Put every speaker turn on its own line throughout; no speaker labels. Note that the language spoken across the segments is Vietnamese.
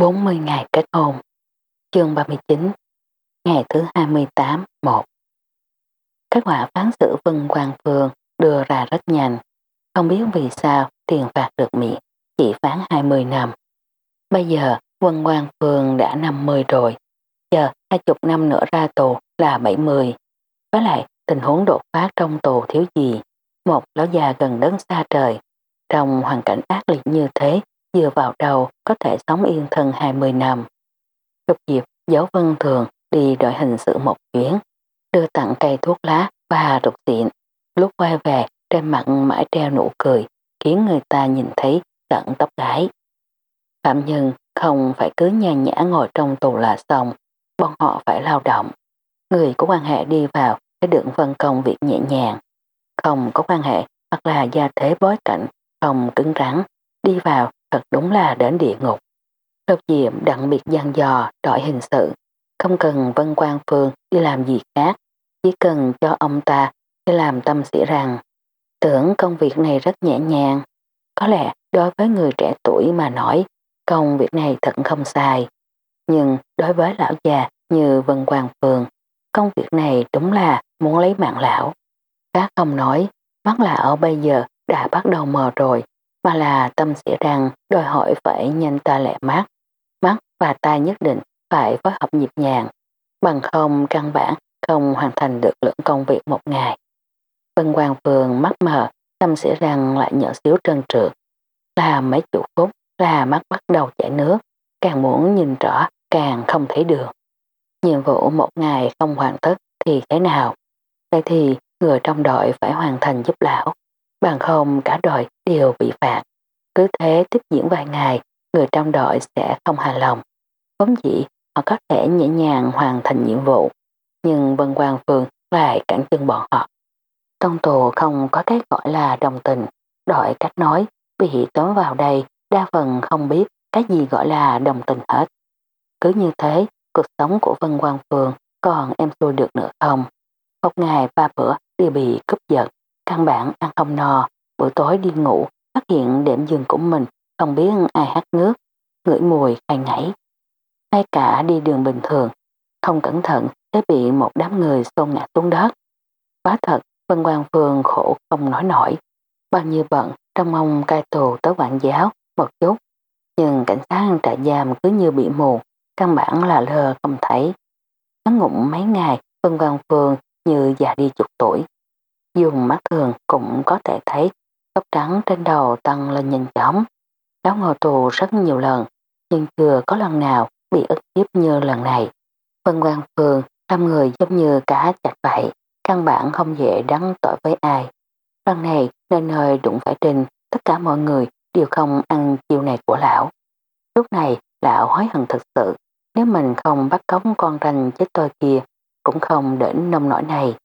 40 ngày kết hôn Chương 39 Ngày thứ 28 1 Kết quả phán xử Vân Quang Phương đưa ra rất nhanh. Không biết vì sao tiền phạt được miễn, chỉ phán 20 năm. Bây giờ Vân Quang Phương đã 50 rồi. Chờ 20 năm nữa ra tù là 70. Với lại, tình huống đột phát trong tù thiếu gì. Một lão già gần đấng xa trời. Trong hoàn cảnh ác liệt như thế vừa vào đầu có thể sống yên thân 20 năm. Lục Diệp giáo vân thường đi đội hình sự một chuyến, đưa tặng cây thuốc lá và rục xịn. Lúc quay về, trên mặt mãi treo nụ cười, khiến người ta nhìn thấy tận tóc gái. Phạm nhân không phải cứ nhàn nhã ngồi trong tù là xong, bọn họ phải lao động. Người có quan hệ đi vào để được phân công việc nhẹ nhàng. Không có quan hệ hoặc là gia thế bối cảnh, không cứng rắn, đi vào thật đúng là đến địa ngục. Lục Diệm đặc biệt gian dò đội hình sự, không cần Vân Quang Phương đi làm gì khác, chỉ cần cho ông ta đi làm tâm sĩ rằng tưởng công việc này rất nhẹ nhàng. Có lẽ đối với người trẻ tuổi mà nói công việc này thật không sai. Nhưng đối với lão già như Vân Quang Phương, công việc này đúng là muốn lấy mạng lão. Các ông nói, mắt lão bây giờ đã bắt đầu mờ rồi, mà là tâm sĩ rằng đòi hỏi phải nhanh ta lẹ mắt. Mắt và tai nhất định phải phối hợp nhịp nhàng, bằng không căn bản không hoàn thành được lượng công việc một ngày. Vân Quang Phương mắt mờ, tâm sĩ rằng lại nhỏ xíu trơn trượt. Là mấy chục phút là mắt bắt đầu chảy nước, càng muốn nhìn rõ càng không thấy được. Nhiệm vụ một ngày không hoàn tất thì thế nào? Vậy thì người trong đội phải hoàn thành giúp lão, bằng không cả đội đều bị phạt. Cứ thế tiếp diễn vài ngày, người trong đội sẽ không hài lòng. Vốn dĩ họ có thể nhẹ nhàng hoàn thành nhiệm vụ, nhưng Vân Quang Phương lại cản chân bọn họ. Trong tù không có cái gọi là đồng tình, đội cách nói bị tóm vào đây đa phần không biết cái gì gọi là đồng tình hết. Cứ như thế, cuộc sống của Vân Quang Phương còn em xui được nữa không? Một ngày ba bữa đều bị cướp giật, căn bản ăn không no, buổi tối đi ngủ, phát hiện đệm giường của mình không biết ai hát nước, ngửi mùi hay ngảy. Ngay cả đi đường bình thường, không cẩn thận sẽ bị một đám người xôn ngã xuống đất. Quá thật, Vân Quang Phương khổ không nói nổi. Bao nhiêu bận trong mong cai tù tới quản giáo một chút, nhưng cảnh sát trại giam cứ như bị mù, căn bản là lờ không thấy. Nó ngụm mấy ngày, Vân Quang Phương như già đi chục tuổi. Dùng mắt thường cũng có thể thấy tóc trắng trên đầu tăng lên nhanh chóng. Lão ngồi tù rất nhiều lần, nhưng chưa có lần nào bị ức hiếp như lần này. Vân Quang Phương trăm người giống như cá chặt vậy, căn bản không dễ đắng tội với ai. Lần này nơi nơi đụng phải trình, tất cả mọi người đều không ăn chiêu này của lão. Lúc này lão hối hận thực sự, nếu mình không bắt cống con ranh chết tôi kia, cũng không đến nông nỗi này.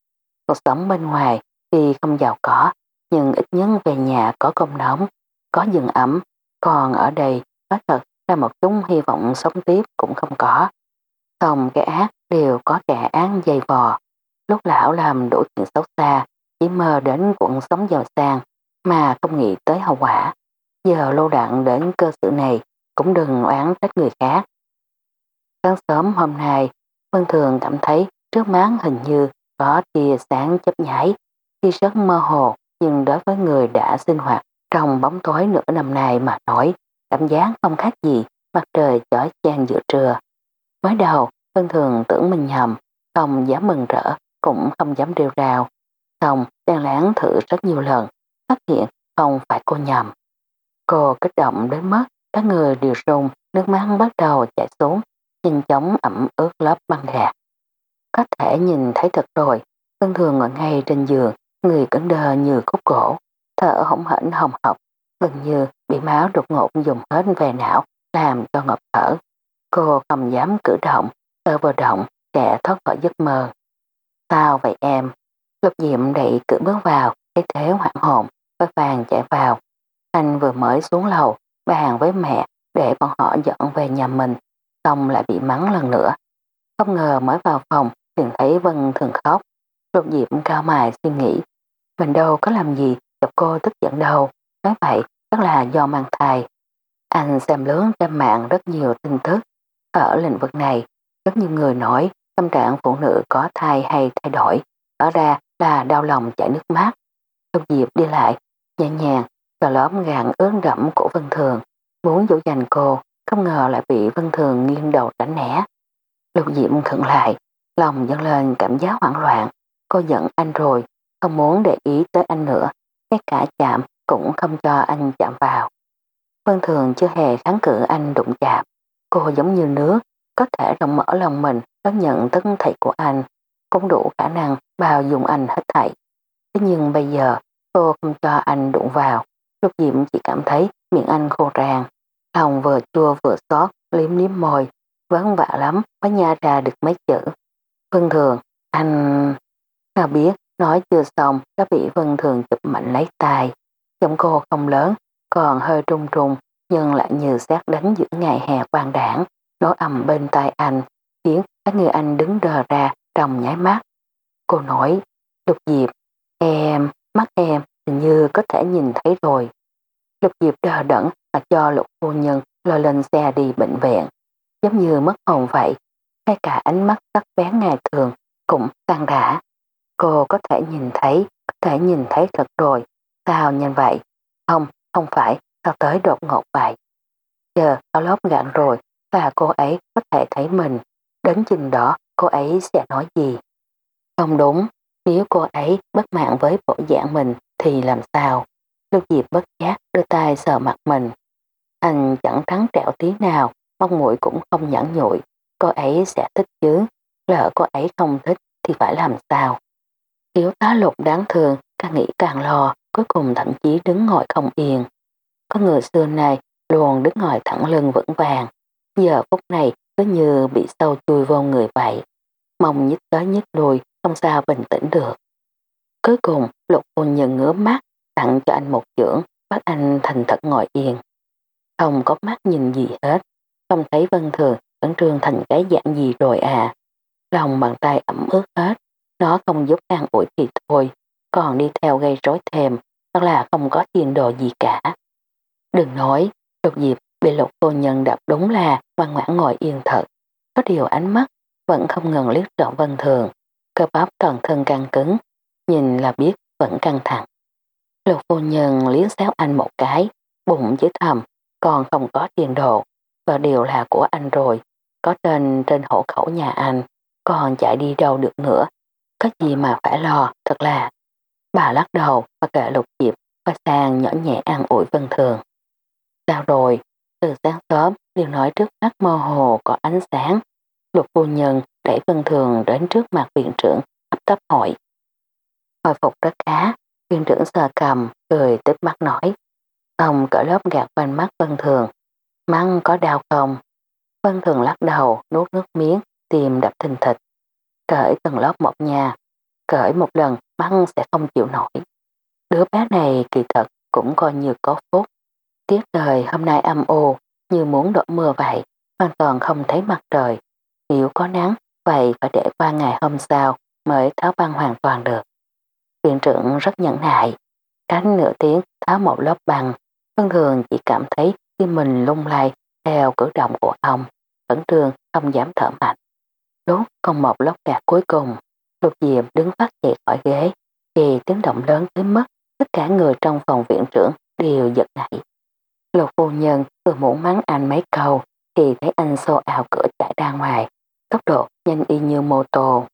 Cuộc sống bên ngoài tuy không giàu có, nhưng ít nhất về nhà có công nóng, có giường ấm, còn ở đây nói thật là một chút hy vọng sống tiếp cũng không có. Xong cái ác đều có kẻ án dày vò. Lúc lão làm đủ chuyện xấu xa, chỉ mơ đến cuộc sống giàu sang mà không nghĩ tới hậu quả. Giờ lô đạn đến cơ sự này cũng đừng oán trách người khác. Sáng sớm hôm nay, Vân Thường cảm thấy trước mắt hình như có tia sáng chấp nhảy, khi rất mơ hồ nhưng đối với người đã sinh hoạt trong bóng tối nửa năm nay mà nói, cảm giác không khác gì mặt trời chói chang giữa trưa. Mới đầu, Vân Thường tưởng mình nhầm, không dám mừng rỡ, cũng không dám rêu rào. Xong, đang láng thử rất nhiều lần, phát hiện không phải cô nhầm. Cô kích động đến mức các người đều rung, nước mắt bắt đầu chảy xuống, nhanh chóng ẩm ướt lớp băng gạc. Có thể nhìn thấy thật rồi, Vân Thường ngồi ngay trên giường, người cứng đờ như khúc gỗ, thở hổng hển hồng học, gần như bị máu đột ngột dùng hết về não, làm cho ngập thở. Cô không dám cử động, tơ vừa động, sẽ thoát khỏi giấc mơ. Sao vậy em? Lục diệm đẩy cửa bước vào, thấy thế hoảng hồn, với vàng chạy vào. Anh vừa mới xuống lầu, bàn với mẹ để bọn họ dọn về nhà mình, xong lại bị mắng lần nữa. Không ngờ mới vào phòng, liền thấy Vân thường khóc. Lục diệm cao mài suy nghĩ, mình đâu có làm gì chọc cô tức giận đâu, nói vậy chắc là do mang thai. Anh xem lớn trên mạng rất nhiều tin tức. Ở lĩnh vực này, rất nhiều người nói tâm trạng phụ nữ có thai hay thay đổi, ở ra là đau lòng chảy nước mắt. Lục Diệp đi lại, nhẹ nhàng, cho lõm gạn ướt đẫm của Vân Thường, muốn dỗ dành cô, không ngờ lại bị Vân Thường nghiêng đầu tránh né. Lục Diệp khẩn lại, lòng dâng lên cảm giác hoảng loạn, cô giận anh rồi, không muốn để ý tới anh nữa, ngay cả chạm cũng không cho anh chạm vào. Vân Thường chưa hề kháng cự anh đụng chạm, cô giống như nước, có thể rộng mở lòng mình đón nhận tất thảy của anh, cũng đủ khả năng bao dùng anh hết thảy. Thế nhưng bây giờ cô không cho anh đụng vào, lúc Diệm chỉ cảm thấy miệng anh khô ràng, lòng vừa chua vừa xót, liếm liếm môi, vất vả lắm mới nha ra được mấy chữ. Vân Thường, anh... Nào biết, nói chưa xong đã bị Vân Thường chụp mạnh lấy tay. Giọng cô không lớn, còn hơi trung trung, nhưng lại như xét đánh giữa ngày hè quang đảng, nói ầm bên tai anh, khiến các người anh đứng đờ ra trong nháy mắt. Cô nói, Lục Diệp, em, mắt em hình như có thể nhìn thấy rồi. Lục Diệp đờ đẫn mà cho lục phu nhân lôi lên xe đi bệnh viện, giống như mất hồn vậy. Ngay cả ánh mắt sắc bén ngày thường cũng tan rã. Cô có thể nhìn thấy, có thể nhìn thấy thật rồi. Sao nhanh vậy? Không, không phải, sao tới đột ngột vậy? Chờ áo lót gạn rồi và cô ấy có thể thấy mình. Đến trình đó cô ấy sẽ nói gì? Không đúng, nếu cô ấy bất mãn với bộ dạng mình thì làm sao? lưu Diệp bất giác đưa tay sờ mặt mình. Anh chẳng trắng trẻo tí nào, mong mũi cũng không nhẫn nhụi. Cô ấy sẽ thích chứ. Lỡ cô ấy không thích thì phải làm sao? Thiếu tá lục đáng thương, càng nghĩ càng lo, cuối cùng thậm chí đứng ngồi không yên. Có người xưa này luôn đứng ngồi thẳng lưng vững vàng. Giờ phút này cứ như bị sâu chui vô người vậy. Mong nhích tới nhích lui, không sao bình tĩnh được. Cuối cùng, lục phu nhân ngứa mắt, tặng cho anh một chưởng, bắt anh thành thật ngồi yên. Không có mắt nhìn gì hết, không thấy Vân Thường vẫn trương thành cái dạng gì rồi à. Lòng bàn tay ẩm ướt hết, nó không giúp an ủi thì thôi, còn đi theo gây rối thêm, đó là không có tiền đồ gì cả. Đừng nói, lục dịp, bị lục phu nhân đập đúng là ngoan ngoãn ngồi yên thật. Có điều ánh mắt vẫn không ngừng liếc trọn Vân Thường, cơ bắp toàn thân căng cứng, nhìn là biết vẫn căng thẳng. Lục phu nhân liếc xéo anh một cái, bụng dưới thầm, còn không có tiền đồ, và điều là của anh rồi, có tên trên hộ khẩu nhà anh, còn chạy đi đâu được nữa, có gì mà phải lo, thật là. Bà lắc đầu và cả lục diệp, và sang nhỏ nhẹ an ủi Vân Thường. Sao rồi, từ sáng sớm đều nói trước mắt mơ hồ có ánh sáng, lục phu nhân đẩy Vân Thường đến trước mặt viện trưởng ấp tấp hội. Hồi phục rất khá, viện trưởng sờ cầm, cười tiếp mắt nói. Ông cỡ lớp gạt quanh mắt Vân Thường. Măng có đau không? Vân Thường lắc đầu, nuốt nước miếng, tìm đập thình thịch. Cởi từng lớp một nhà, cởi một lần măng sẽ không chịu nổi. Đứa bé này kỳ thật cũng coi như có phúc. Tiết trời hôm nay âm ô, như muốn đổ mưa vậy, hoàn toàn không thấy mặt trời. Nếu có nắng, vậy phải để qua ngày hôm sau mới tháo băng hoàn toàn được. Viện trưởng rất nhẫn nại. Cánh nửa tiếng tháo một lớp băng, thường Thường chỉ cảm thấy tim mình lung lay theo cử động của ông, vẫn thường không dám thở mạnh. Đốt còn một lốc gạt cuối cùng, Lục Diệm đứng phát dậy khỏi ghế, thì tiếng động lớn tới mất tất cả người trong phòng viện trưởng đều giật nảy. Lục phu nhân vừa muốn mắng anh mấy câu thì thấy anh xô ảo cửa chạy ra ngoài, tốc độ nhanh y như mô tô.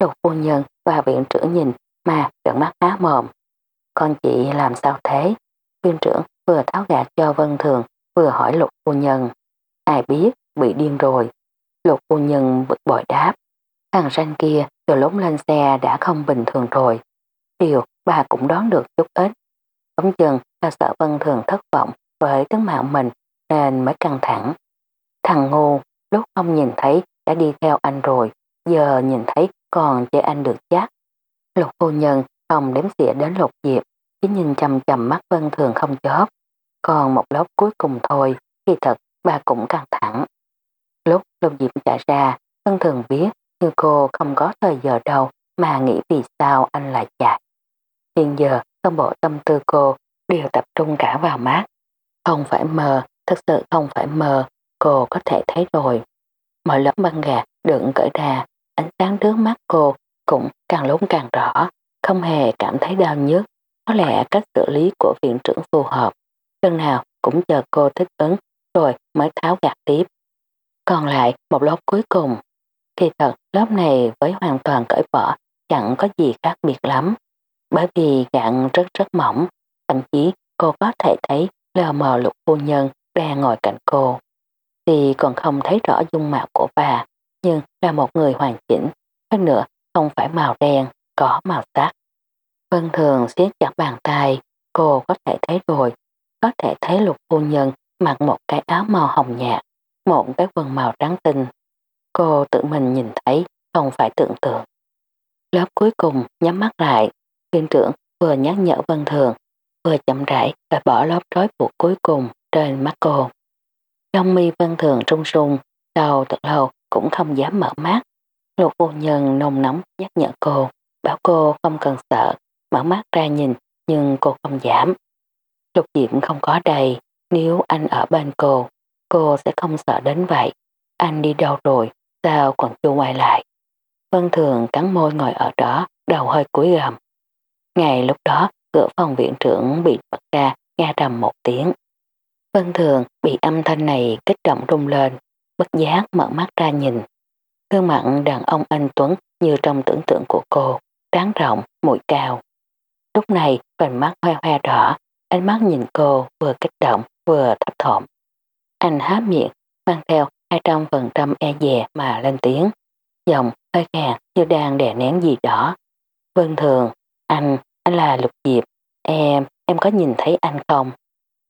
Lục phu nhân và viện trưởng nhìn mà trợn mắt há mồm. Con chị làm sao thế? Viện trưởng vừa tháo gạt cho Vân Thường vừa hỏi lục phu nhân. Ai biết bị điên rồi. Lục phu nhân bực bội đáp. Thằng ranh kia từ lúc lên xe đã không bình thường rồi. Điều bà cũng đoán được chút ít. Tống chừng là sợ Vân Thường thất vọng với tướng mạo mình nên mới căng thẳng. Thằng ngu lúc không nhìn thấy đã đi theo anh rồi, giờ nhìn thấy còn chơi anh được chắc. Lục phu nhân không đếm xỉa đến lục diệp, chỉ nhìn chầm chầm mắt Vân Thường không chớp. Còn một lớp cuối cùng thôi, khi thật bà cũng căng thẳng. Lục diệp trả ra, thân Thường biết như cô không có thời giờ đâu mà nghĩ vì sao anh lại chạy. Hiện giờ toàn bộ tâm tư cô đều tập trung cả vào mát. Không phải mờ thật sự không phải mờ, cô có thể thấy rồi. Mọi lớp băng gạc đựng cởi ra, ánh sáng trước mắt cô cũng càng lúc càng rõ, không hề cảm thấy đau nhức. Có lẽ cách xử lý của viện trưởng phù hợp. chân nào cũng chờ cô thích ứng rồi mới tháo gạt tiếp. Còn lại một lớp cuối cùng. Kỳ thật lớp này với hoàn toàn cởi bỏ chẳng có gì khác biệt lắm. Bởi vì gạn rất rất mỏng, thậm chí cô có thể thấy lờ mờ lục phu nhân đang ngồi cạnh cô. Thì còn không thấy rõ dung mạo của bà, nhưng là một người hoàn chỉnh, hơn nữa không phải màu đen, có màu sắc. Vân thường siết chặt bàn tay, cô có thể thấy rồi, có thể thấy lục phu nhân mặc một cái áo màu hồng nhạt, một cái quần màu trắng tinh. Cô tự mình nhìn thấy, không phải tưởng tượng. Lớp cuối cùng nhắm mắt lại, viên trưởng vừa nhắc nhở Vân Thường, vừa chậm rãi và bỏ lớp trói buộc cuối cùng trên mắt cô. Trong mi Vân Thường trung sung, đầu thật lâu cũng không dám mở mắt. Lục vô nhân nồng nóng nhắc nhở cô, bảo cô không cần sợ, mở mắt ra nhìn nhưng cô không giảm. Lục Diệm không có đầy nếu anh ở bên cô, cô sẽ không sợ đến vậy. Anh đi đâu rồi, sao còn chưa quay lại? Vân Thường cắn môi ngồi ở đó, đầu hơi cúi gầm. Ngày lúc đó, cửa phòng viện trưởng bị bật ra, nghe rầm một tiếng. Vân Thường bị âm thanh này kích động rung lên, bất giác mở mắt ra nhìn. Gương mặt đàn ông anh Tuấn như trong tưởng tượng của cô, tráng rộng, mũi cao. Lúc này, vành mắt hoe hoe đỏ, ánh mắt nhìn cô vừa kích động, vừa thấp thỏm. Anh há miệng, mang theo 200% e dè mà lên tiếng. Giọng hơi khàn như đang đè nén gì đó. Vân thường, anh, anh là Lục Diệp. Em, em có nhìn thấy anh không?